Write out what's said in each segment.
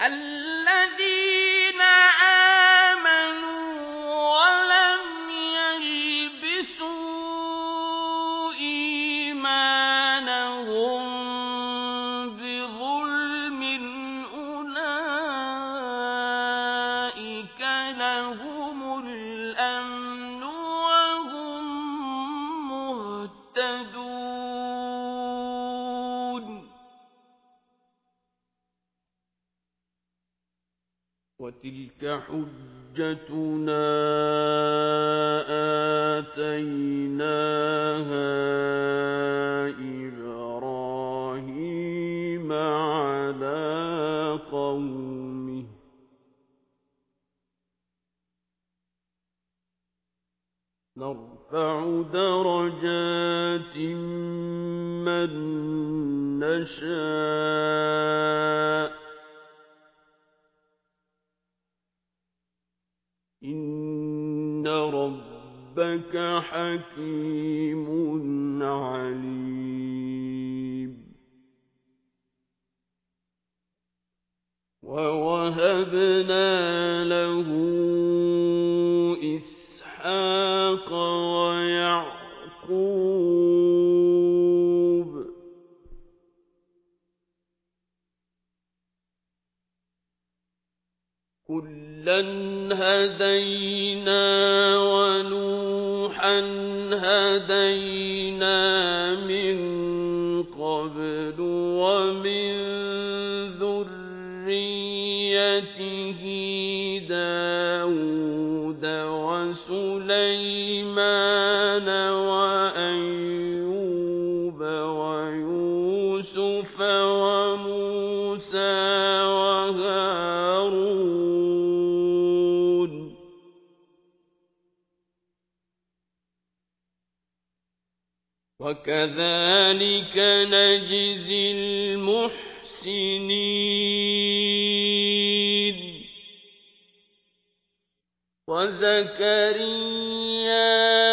الذين وتلك حجتنا آتيناها إبراهيم على قومه نرفع درجات من نشاء ربك حكيم عليم. ووهبنا له إسحاق ويعقوب. هدينا ونوحا هدينا من قبل ومن ذريته داود وسليمان وكذلك نجزي المحسنين. وزكريا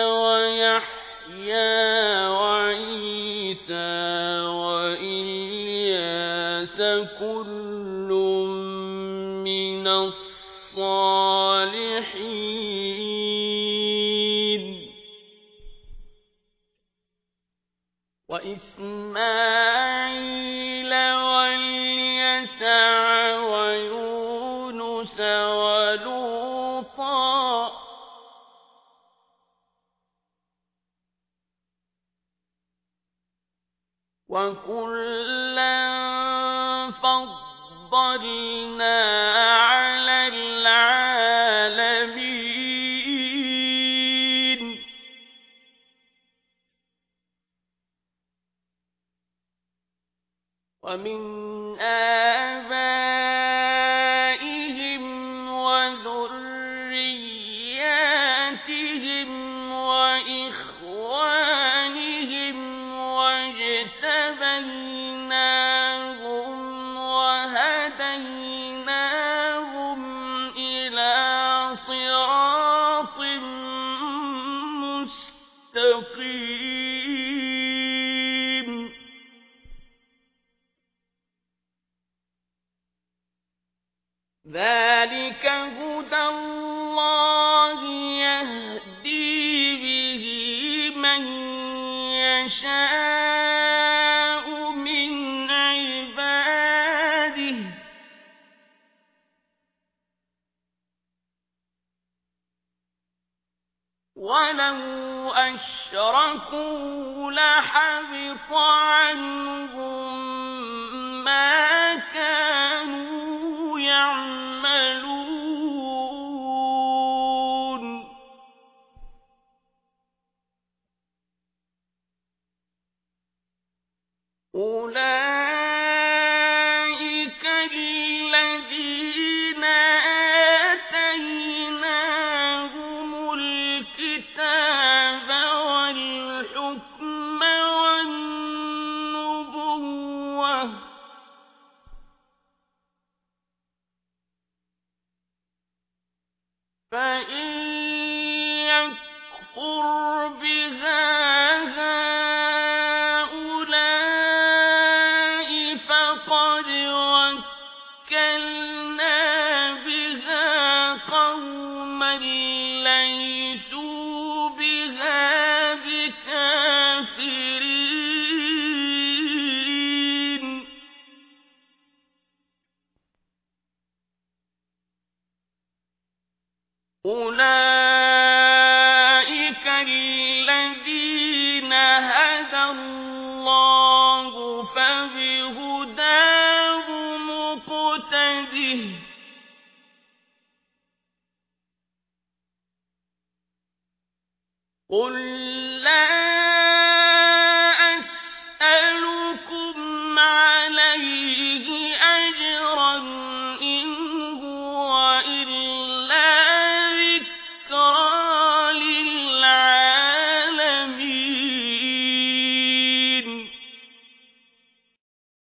ويحيى وإسماعيل واليسع ويونس ولوطا. وكلا فضلنا ومن آبائهم ذلك هدى الله يهدي به من يشاء من عباده ولو أشركوا لحبط عنهم يكفر بها هؤلاء فقد وكلنا بِهَا قَوْمًا لَّيْسُوا بِهَا بِكَافِرِينَ. أُولَٰئِكَ الله فبهداه مقتده. قل لا